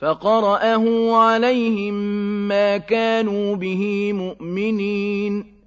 فقرأه عليهم ما كانوا به مؤمنين.